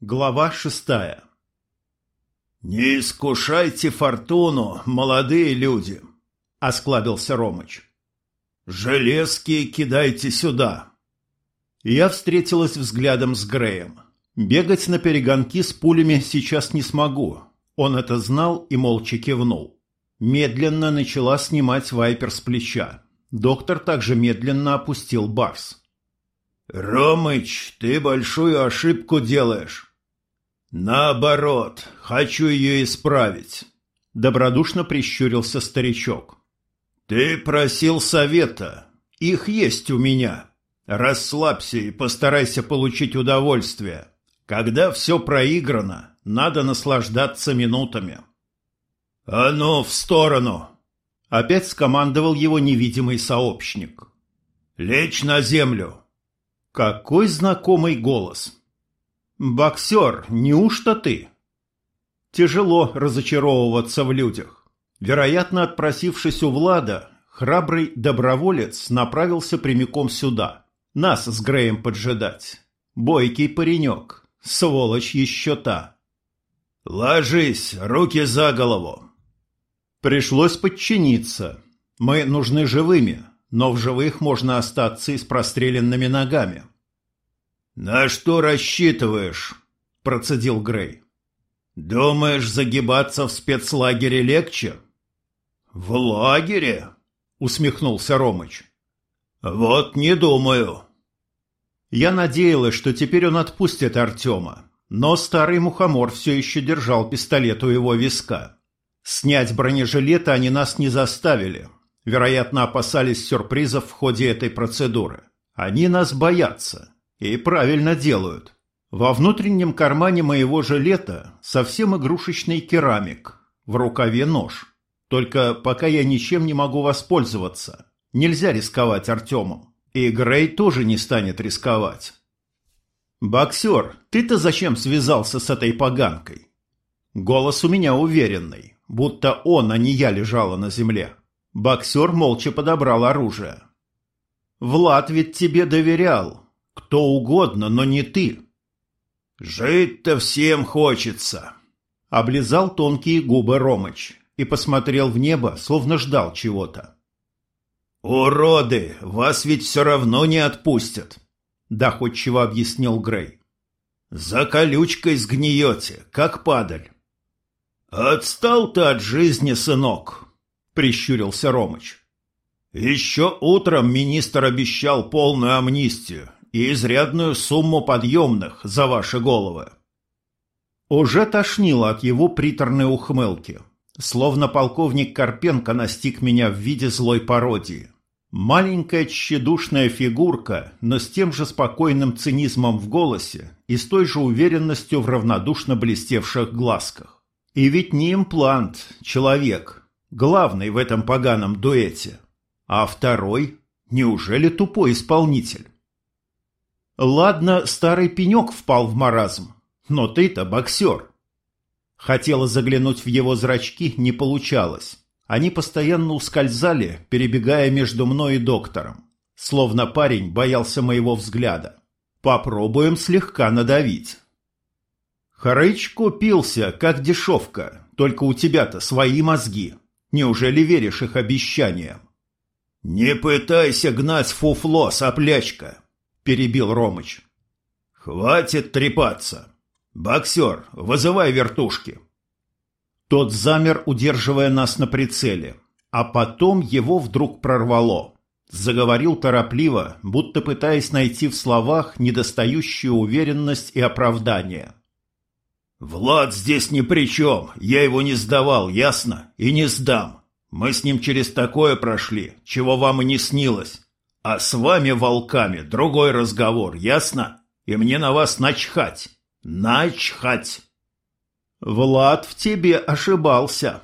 Глава шестая «Не искушайте фортуну, молодые люди!» — осклабился Ромыч. «Железки кидайте сюда!» Я встретилась взглядом с Греем. Бегать на перегонки с пулями сейчас не смогу. Он это знал и молча кивнул. Медленно начала снимать вайпер с плеча. Доктор также медленно опустил барс. «Ромыч, ты большую ошибку делаешь». «Наоборот, хочу ее исправить», — добродушно прищурился старичок. «Ты просил совета. Их есть у меня. Расслабься и постарайся получить удовольствие. Когда все проиграно, надо наслаждаться минутами». «А ну, в сторону!» Опять скомандовал его невидимый сообщник. «Лечь на землю!» Какой знакомый голос! «Боксер, неужто ты?» Тяжело разочаровываться в людях. Вероятно, отпросившись у Влада, храбрый доброволец направился прямиком сюда. Нас с Греем поджидать. Бойкий паренек, сволочь еще та. «Ложись, руки за голову!» Пришлось подчиниться. Мы нужны живыми, но в живых можно остаться и с простреленными ногами. «На что рассчитываешь?» – процедил Грей. «Думаешь, загибаться в спецлагере легче?» «В лагере?» – усмехнулся Ромыч. «Вот не думаю». Я надеялась, что теперь он отпустит Артема, но старый мухомор все еще держал пистолет у его виска. Снять бронежилеты они нас не заставили, Вероятно, опасались сюрпризов в ходе этой процедуры. Они нас боятся. И правильно делают. Во внутреннем кармане моего жилета совсем игрушечный керамик. В рукаве нож. Только пока я ничем не могу воспользоваться. Нельзя рисковать Артемом. И Грей тоже не станет рисковать. «Боксер, ты-то зачем связался с этой поганкой?» Голос у меня уверенный, будто он, а не я лежала на земле. Боксер молча подобрал оружие. «Влад ведь тебе доверял. Кто угодно, но не ты». «Жить-то всем хочется», — облизал тонкие губы Ромыч и посмотрел в небо, словно ждал чего-то. «Уроды! Вас ведь все равно не отпустят!» — доходчиво объяснил Грей. «За колючкой сгниете, как падаль». «Отстал ты от жизни, сынок!» — прищурился Ромыч. «Еще утром министр обещал полную амнистию и изрядную сумму подъемных за ваши головы». Уже тошнило от его приторной ухмылки. Словно полковник Карпенко настиг меня в виде злой пародии. Маленькая тщедушная фигурка, но с тем же спокойным цинизмом в голосе и с той же уверенностью в равнодушно блестевших глазках. И ведь не имплант, человек, главный в этом поганом дуэте, а второй неужели тупой исполнитель? Ладно, старый пенек впал в маразм, но ты-то боксер. Хотела заглянуть в его зрачки, не получалось. Они постоянно ускользали, перебегая между мной и доктором. Словно парень боялся моего взгляда. Попробуем слегка надавить. Хрыч купился, как дешевка, только у тебя-то свои мозги. Неужели веришь их обещаниям? «Не пытайся гнать фуфло, соплячка!» – перебил Ромыч. «Хватит трепаться! Боксер, вызывай вертушки!» Тот замер, удерживая нас на прицеле, а потом его вдруг прорвало. Заговорил торопливо, будто пытаясь найти в словах недостающую уверенность и оправдание. «Влад здесь ни при чем. Я его не сдавал, ясно? И не сдам. Мы с ним через такое прошли, чего вам и не снилось. А с вами, волками, другой разговор, ясно? И мне на вас начхать. Начхать!» «Влад в тебе ошибался».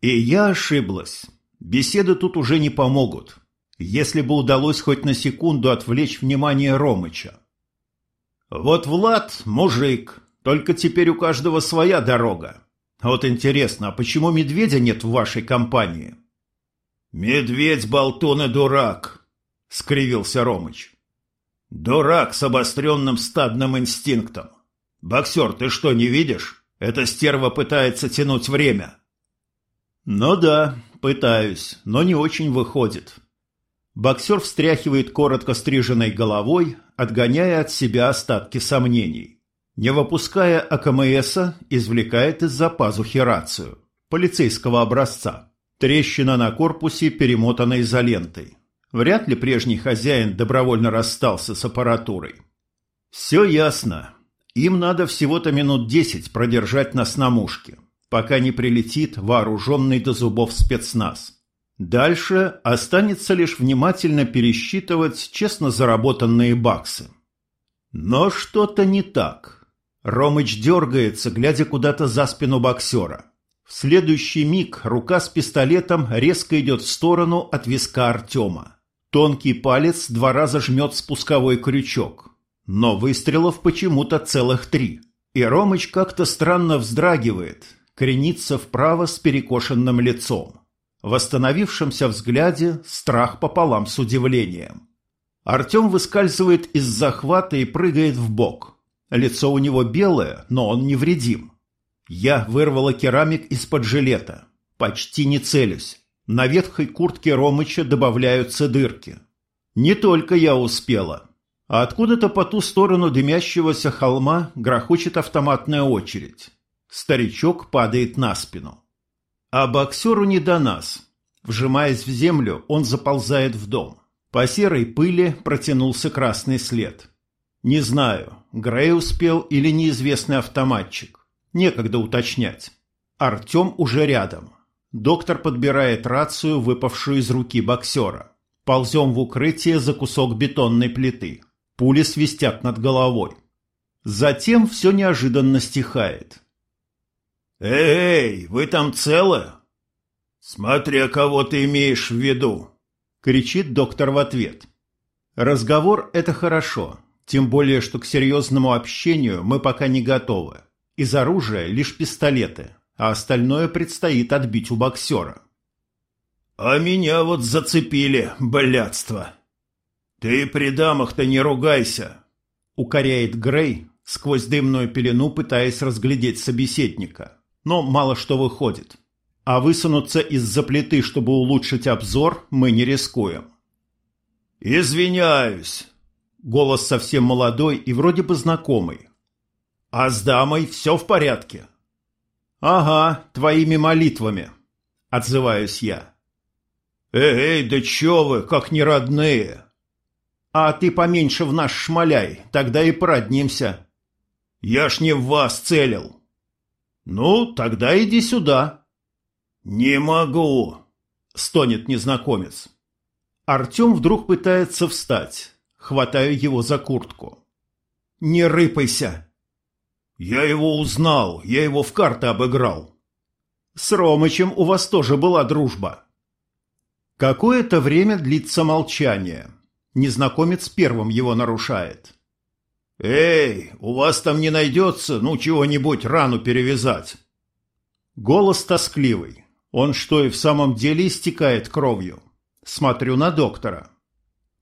И я ошиблась. Беседы тут уже не помогут. Если бы удалось хоть на секунду отвлечь внимание Ромыча. Вот Влад – мужик, только теперь у каждого своя дорога. Вот интересно, а почему медведя нет в вашей компании? Медведь, болтун и дурак, скривился Ромыч. Дурак с обостренным стадным инстинктом. Боксер, ты что, не видишь? Эта стерва пытается тянуть время. Ну да, пытаюсь, но не очень выходит. Боксер встряхивает коротко стриженной головой, отгоняя от себя остатки сомнений. Не выпуская АКМСа, извлекает из-за пазухи рацию. Полицейского образца. Трещина на корпусе перемотана изолентой. Вряд ли прежний хозяин добровольно расстался с аппаратурой. Все ясно. Им надо всего-то минут десять продержать нас на мушке, пока не прилетит вооруженный до зубов спецназ. Дальше останется лишь внимательно пересчитывать честно заработанные баксы. Но что-то не так. Ромыч дергается, глядя куда-то за спину боксера. В следующий миг рука с пистолетом резко идет в сторону от виска Артема. Тонкий палец два раза жмет спусковой крючок. Но выстрелов почему-то целых три. И Ромыч как-то странно вздрагивает, кренится вправо с перекошенным лицом. В восстановившемся взгляде страх пополам с удивлением. Артем выскальзывает из захвата и прыгает в бок. Лицо у него белое, но он невредим. Я вырвала керамик из-под жилета. Почти не целюсь. На ветхой куртке Ромыча добавляются дырки. Не только я успела а откуда-то по ту сторону дымящегося холма грохочет автоматная очередь. Старичок падает на спину. А боксеру не до нас. Вжимаясь в землю, он заползает в дом. По серой пыли протянулся красный след. Не знаю, Грей успел или неизвестный автоматчик. Некогда уточнять. Артем уже рядом. Доктор подбирает рацию, выпавшую из руки боксера. Ползем в укрытие за кусок бетонной плиты. Пули свистят над головой. Затем все неожиданно стихает. «Эй, вы там целы?» «Смотря кого ты имеешь в виду», — кричит доктор в ответ. Разговор — это хорошо, тем более, что к серьезному общению мы пока не готовы. Из оружия лишь пистолеты, а остальное предстоит отбить у боксера. «А меня вот зацепили, блядство!» «Ты при дамах-то не ругайся!» — укоряет Грей, сквозь дымную пелену пытаясь разглядеть собеседника. Но мало что выходит. А высунуться из-за плиты, чтобы улучшить обзор, мы не рискуем. «Извиняюсь!» Голос совсем молодой и вроде бы знакомый. «А с дамой все в порядке?» «Ага, твоими молитвами», — отзываюсь я. «Эй, да чё вы, как не родные!» А ты поменьше в наш шмаляй, тогда и проднимся. Я ж не в вас целил. Ну, тогда иди сюда. Не могу, стонет незнакомец. Артем вдруг пытается встать. Хватаю его за куртку. Не рыпайся. Я его узнал, я его в карты обыграл. С Ромычем у вас тоже была дружба. Какое-то время длится молчание. Незнакомец первым его нарушает. «Эй, у вас там не найдется, ну, чего-нибудь рану перевязать?» Голос тоскливый. Он что, и в самом деле истекает кровью? Смотрю на доктора.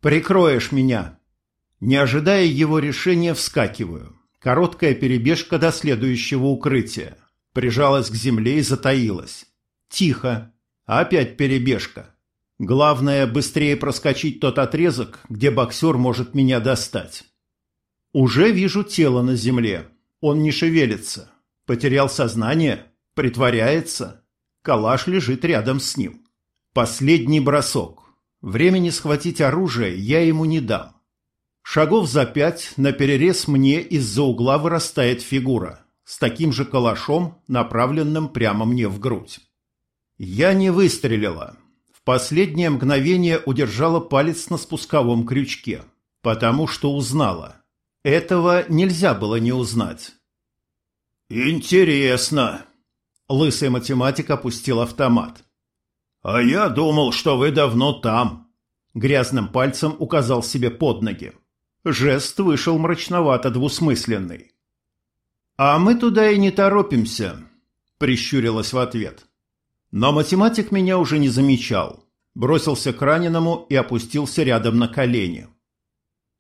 «Прикроешь меня?» Не ожидая его решения, вскакиваю. Короткая перебежка до следующего укрытия. Прижалась к земле и затаилась. Тихо. Опять перебежка. Главное, быстрее проскочить тот отрезок, где боксер может меня достать. Уже вижу тело на земле. Он не шевелится. Потерял сознание? Притворяется? Калаш лежит рядом с ним. Последний бросок. Времени схватить оружие я ему не дам. Шагов за пять на перерез мне из-за угла вырастает фигура с таким же калашом, направленным прямо мне в грудь. Я не выстрелила последнее мгновение удержала палец на спусковом крючке, потому что узнала. Этого нельзя было не узнать. «Интересно!» Лысый математик опустил автомат. «А я думал, что вы давно там!» Грязным пальцем указал себе под ноги. Жест вышел мрачновато двусмысленный. «А мы туда и не торопимся», — прищурилась в ответ. Но математик меня уже не замечал. Бросился к раненому и опустился рядом на колени.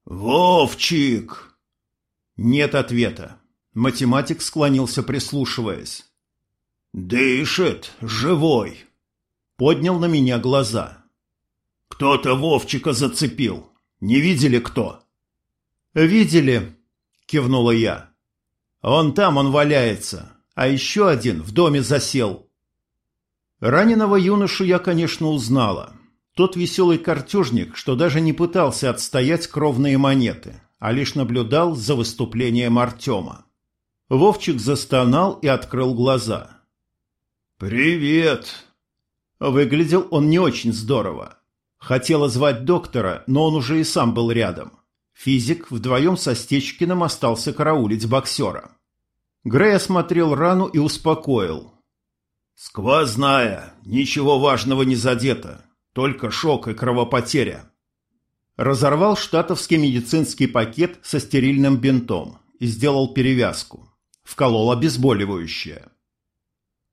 «Вовчик!» Нет ответа. Математик склонился, прислушиваясь. «Дышит, живой!» Поднял на меня глаза. «Кто-то Вовчика зацепил. Не видели кто?» «Видели», — кивнула я. «Он там, он валяется, а еще один в доме засел». Раненого юношу я, конечно, узнала. Тот веселый картежник, что даже не пытался отстоять кровные монеты, а лишь наблюдал за выступлением Артема. Вовчик застонал и открыл глаза. «Привет!» Выглядел он не очень здорово. Хотела звать доктора, но он уже и сам был рядом. Физик вдвоем со Стечкиным остался караулить боксера. Грей осмотрел рану и успокоил. «Сквозная, ничего важного не задето, только шок и кровопотеря». Разорвал штатовский медицинский пакет со стерильным бинтом и сделал перевязку. Вколол обезболивающее.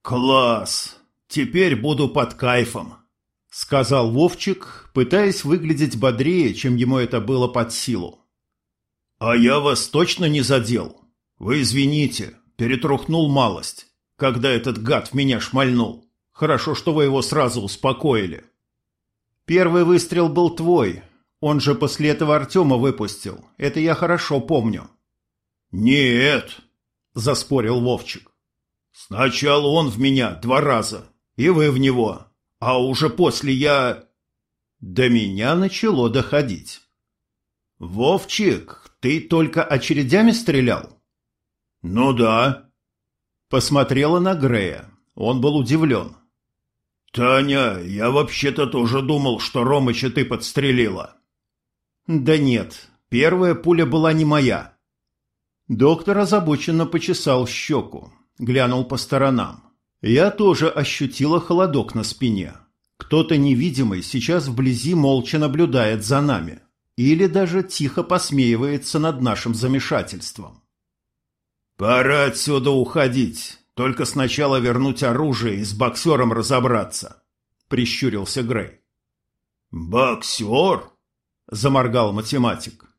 «Класс! Теперь буду под кайфом!» — сказал Вовчик, пытаясь выглядеть бодрее, чем ему это было под силу. «А я вас точно не задел? Вы извините, перетрухнул малость, когда этот гад в меня шмальнул. Хорошо, что вы его сразу успокоили». «Первый выстрел был твой. Он же после этого Артема выпустил. Это я хорошо помню». «Нет», — заспорил Вовчик. «Сначала он в меня два раза, и вы в него, а уже после я... До меня начало доходить. «Вовчик, ты только очередями стрелял?» «Ну да». Посмотрела на Грея. Он был удивлен. «Таня, я вообще-то тоже думал, что Ромыча ты подстрелила». «Да нет, первая пуля была не моя». Доктор озабоченно почесал щеку, глянул по сторонам. Я тоже ощутила холодок на спине. Кто-то невидимый сейчас вблизи молча наблюдает за нами. Или даже тихо посмеивается над нашим замешательством. «Пора отсюда уходить. Только сначала вернуть оружие и с боксером разобраться», — прищурился Грей. «Боксер?» — заморгал математик.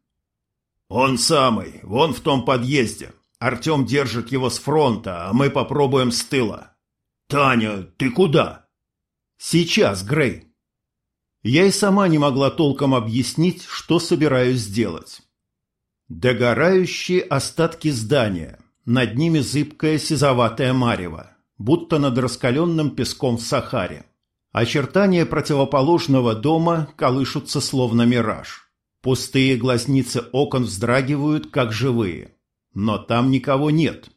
«Он самый, вон в том подъезде. Артем держит его с фронта, а мы попробуем с тыла. «Таня, ты куда?» «Сейчас, Грей». Я и сама не могла толком объяснить, что собираюсь сделать. Догорающие остатки здания, над ними зыбкое сизоватое марево, будто над раскаленным песком в Сахаре. Очертания противоположного дома колышутся словно мираж. Пустые глазницы окон вздрагивают, как живые. Но там никого нет.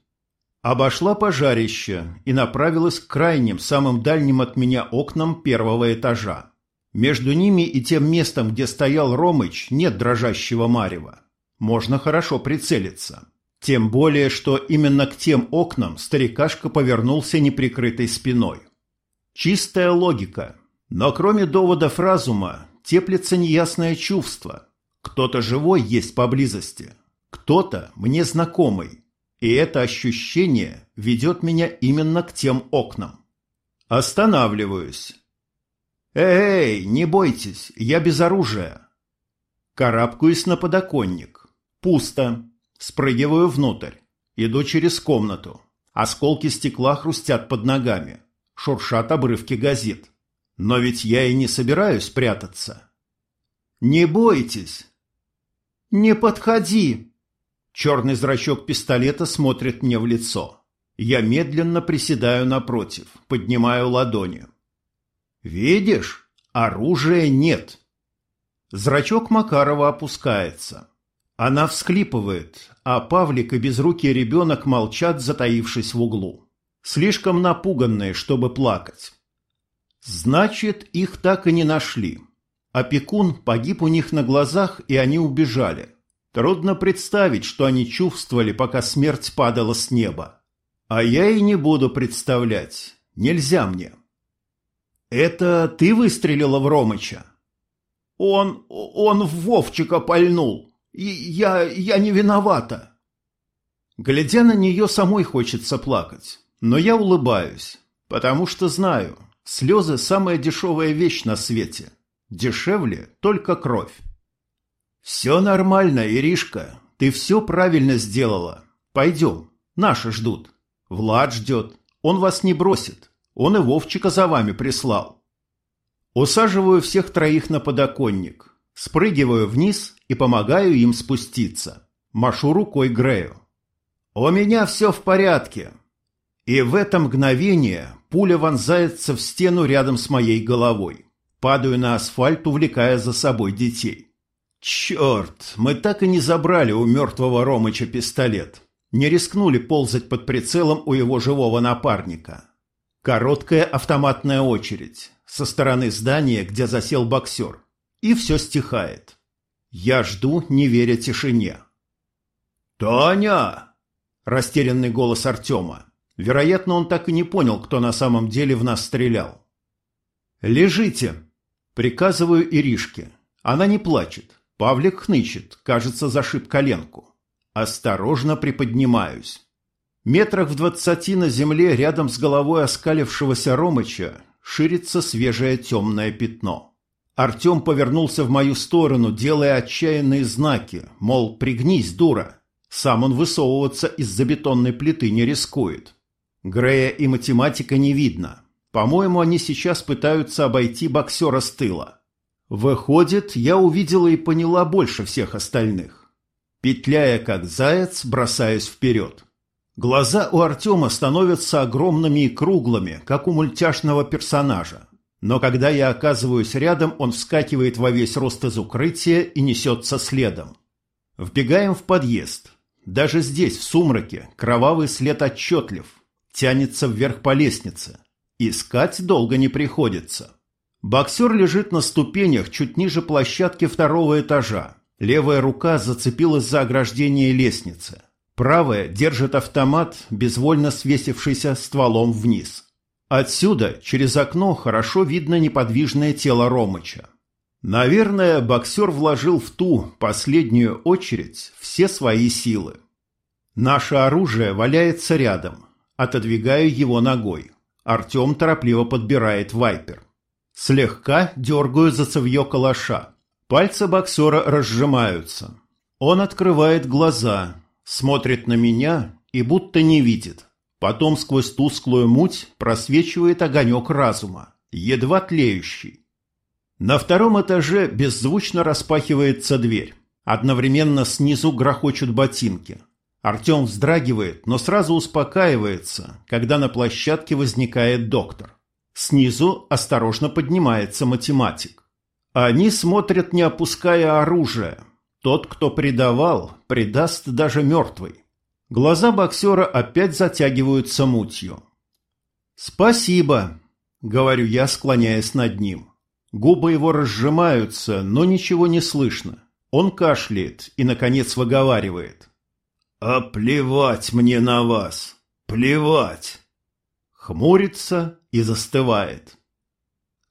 Обошла пожарище и направилась к крайним, самым дальним от меня окнам первого этажа. Между ними и тем местом, где стоял Ромыч, нет дрожащего марева. Можно хорошо прицелиться. Тем более, что именно к тем окнам старикашка повернулся неприкрытой спиной. Чистая логика. Но кроме доводов разума, теплится неясное чувство. Кто-то живой есть поблизости. Кто-то мне знакомый. И это ощущение ведет меня именно к тем окнам. Останавливаюсь. «Эй, не бойтесь, я без оружия». Карабкаюсь на подоконник. Пусто. Спрыгиваю внутрь. Иду через комнату. Осколки стекла хрустят под ногами. Шуршат обрывки газет. Но ведь я и не собираюсь прятаться. «Не бойтесь!» «Не подходи!» Черный зрачок пистолета смотрит мне в лицо. Я медленно приседаю напротив, поднимаю ладони. «Видишь? Оружия нет!» Зрачок Макарова опускается. Она всхлипывает, а Павлик и безрукий ребенок молчат, затаившись в углу. Слишком напуганные, чтобы плакать. Значит, их так и не нашли. Опекун погиб у них на глазах, и они убежали. Трудно представить, что они чувствовали, пока смерть падала с неба. А я и не буду представлять. Нельзя мне. Это ты выстрелила в Ромыча? Он... он в Вовчика пальнул. И я... я не виновата. Глядя на нее, самой хочется плакать. Но я улыбаюсь, потому что знаю, слезы – самая дешевая вещь на свете. Дешевле только кровь. «Все нормально, Иришка. Ты все правильно сделала. Пойдем. Наши ждут. Влад ждет. Он вас не бросит. Он и Вовчика за вами прислал. Усаживаю всех троих на подоконник. Спрыгиваю вниз и помогаю им спуститься. Машу рукой Грею. «У меня все в порядке». И в это мгновение пуля вонзается в стену рядом с моей головой. Падаю на асфальт, увлекая за собой детей. Черт, мы так и не забрали у мертвого Ромыча пистолет. Не рискнули ползать под прицелом у его живого напарника. Короткая автоматная очередь со стороны здания, где засел боксер. И все стихает. Я жду, не веря тишине. «Таня!» – растерянный голос Артема. Вероятно, он так и не понял, кто на самом деле в нас стрелял. «Лежите!» – приказываю Иришке. Она не плачет. Павлик хнычет, кажется, зашиб коленку. Осторожно приподнимаюсь. Метрах в двадцати на земле рядом с головой оскалившегося Ромыча ширится свежее темное пятно. Артем повернулся в мою сторону, делая отчаянные знаки, мол, пригнись, дура. Сам он высовываться из-за бетонной плиты не рискует. Грея и математика не видно. По-моему, они сейчас пытаются обойти боксера с тыла. Выходит, я увидела и поняла больше всех остальных. Петляя как заяц, бросаюсь вперед. Глаза у Артема становятся огромными и круглыми, как у мультяшного персонажа. Но когда я оказываюсь рядом, он вскакивает во весь рост из укрытия и несется следом. Вбегаем в подъезд. Даже здесь, в сумраке, кровавый след отчетлив. Тянется вверх по лестнице. Искать долго не приходится. Боксер лежит на ступенях чуть ниже площадки второго этажа. Левая рука зацепилась за ограждение лестницы. Правая держит автомат, безвольно свесившийся стволом вниз. Отсюда, через окно, хорошо видно неподвижное тело Ромыча. Наверное, боксер вложил в ту последнюю очередь все свои силы. Наше оружие валяется рядом. Отодвигаю его ногой. Артем торопливо подбирает вайпер. Слегка дергаю за цевье калаша. Пальцы боксера разжимаются. Он открывает глаза, смотрит на меня и будто не видит. Потом сквозь тусклую муть просвечивает огонек разума, едва тлеющий. На втором этаже беззвучно распахивается дверь. Одновременно снизу грохочут ботинки. Артем вздрагивает, но сразу успокаивается, когда на площадке возникает доктор. Снизу осторожно поднимается математик. Они смотрят, не опуская оружие. Тот, кто предавал, предаст даже мертвый. Глаза боксера опять затягиваются мутью. «Спасибо», — говорю я, склоняясь над ним. Губы его разжимаются, но ничего не слышно. Он кашляет и, наконец, выговаривает. «А плевать мне на вас! Плевать!» Хмурится и застывает.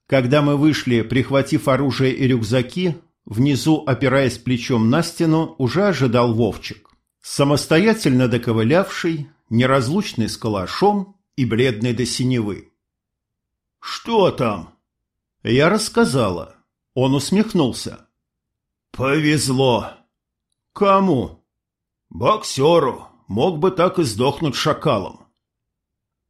Когда мы вышли, прихватив оружие и рюкзаки, внизу, опираясь плечом на стену, уже ожидал Вовчик самостоятельно доковылявший, неразлучный с калашом и бледный до синевы. «Что там?» Я рассказала. Он усмехнулся. «Повезло». «Кому?» «Боксеру. Мог бы так и сдохнуть шакалом».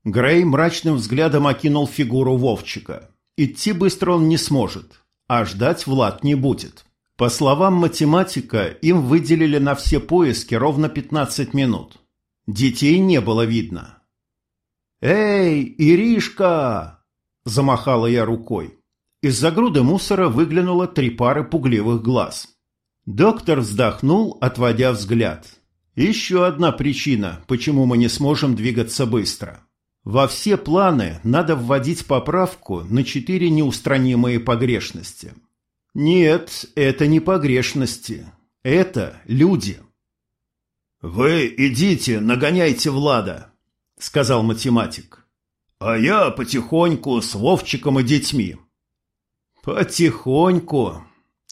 Грей мрачным взглядом окинул фигуру Вовчика. Идти быстро он не сможет, а ждать Влад не будет. По словам математика, им выделили на все поиски ровно 15 минут. Детей не было видно. «Эй, Иришка!» – замахала я рукой. Из-за груды мусора выглянуло три пары пугливых глаз. Доктор вздохнул, отводя взгляд. Еще одна причина, почему мы не сможем двигаться быстро. Во все планы надо вводить поправку на четыре неустранимые погрешности – нет, это не погрешности. Это люди. «Вы идите, нагоняйте Влада», — сказал математик. «А я потихоньку с Вовчиком и детьми». «Потихоньку.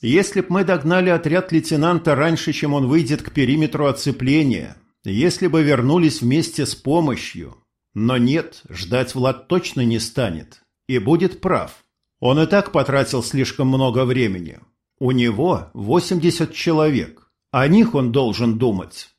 Если б мы догнали отряд лейтенанта раньше, чем он выйдет к периметру оцепления, если бы вернулись вместе с помощью. Но нет, ждать Влад точно не станет. И будет прав. Он и так потратил слишком много времени. У него 80 человек. О них он должен думать.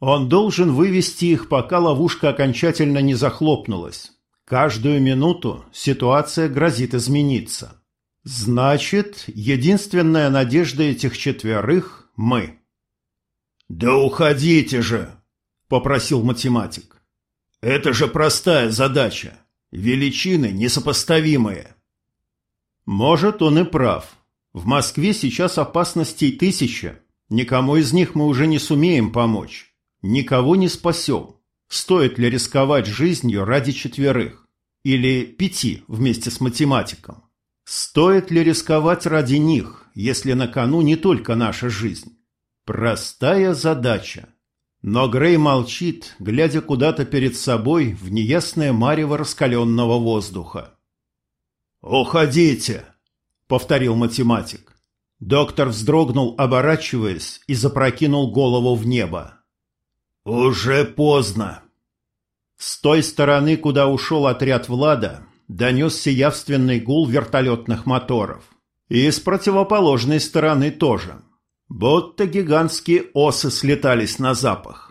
Он должен вывести их, пока ловушка окончательно не захлопнулась. Каждую минуту ситуация грозит измениться. Значит, единственная надежда этих четверых – мы. «Да уходите же!» – попросил математик. «Это же простая задача. Величины несопоставимые». Может, он и прав. В Москве сейчас опасностей тысяча. Никому из них мы уже не сумеем помочь. Никого не спасем. Стоит ли рисковать жизнью ради четверых? Или пяти вместе с математиком? Стоит ли рисковать ради них, если на кону не только наша жизнь? Простая задача. Но Грей молчит, глядя куда-то перед собой в неясное марево раскаленного воздуха. «Уходите!» — повторил математик. Доктор вздрогнул, оборачиваясь, и запрокинул голову в небо. «Уже поздно!» С той стороны, куда ушел отряд Влада, донесся явственный гул вертолетных моторов. И с противоположной стороны тоже. Будто гигантские осы слетались на запах.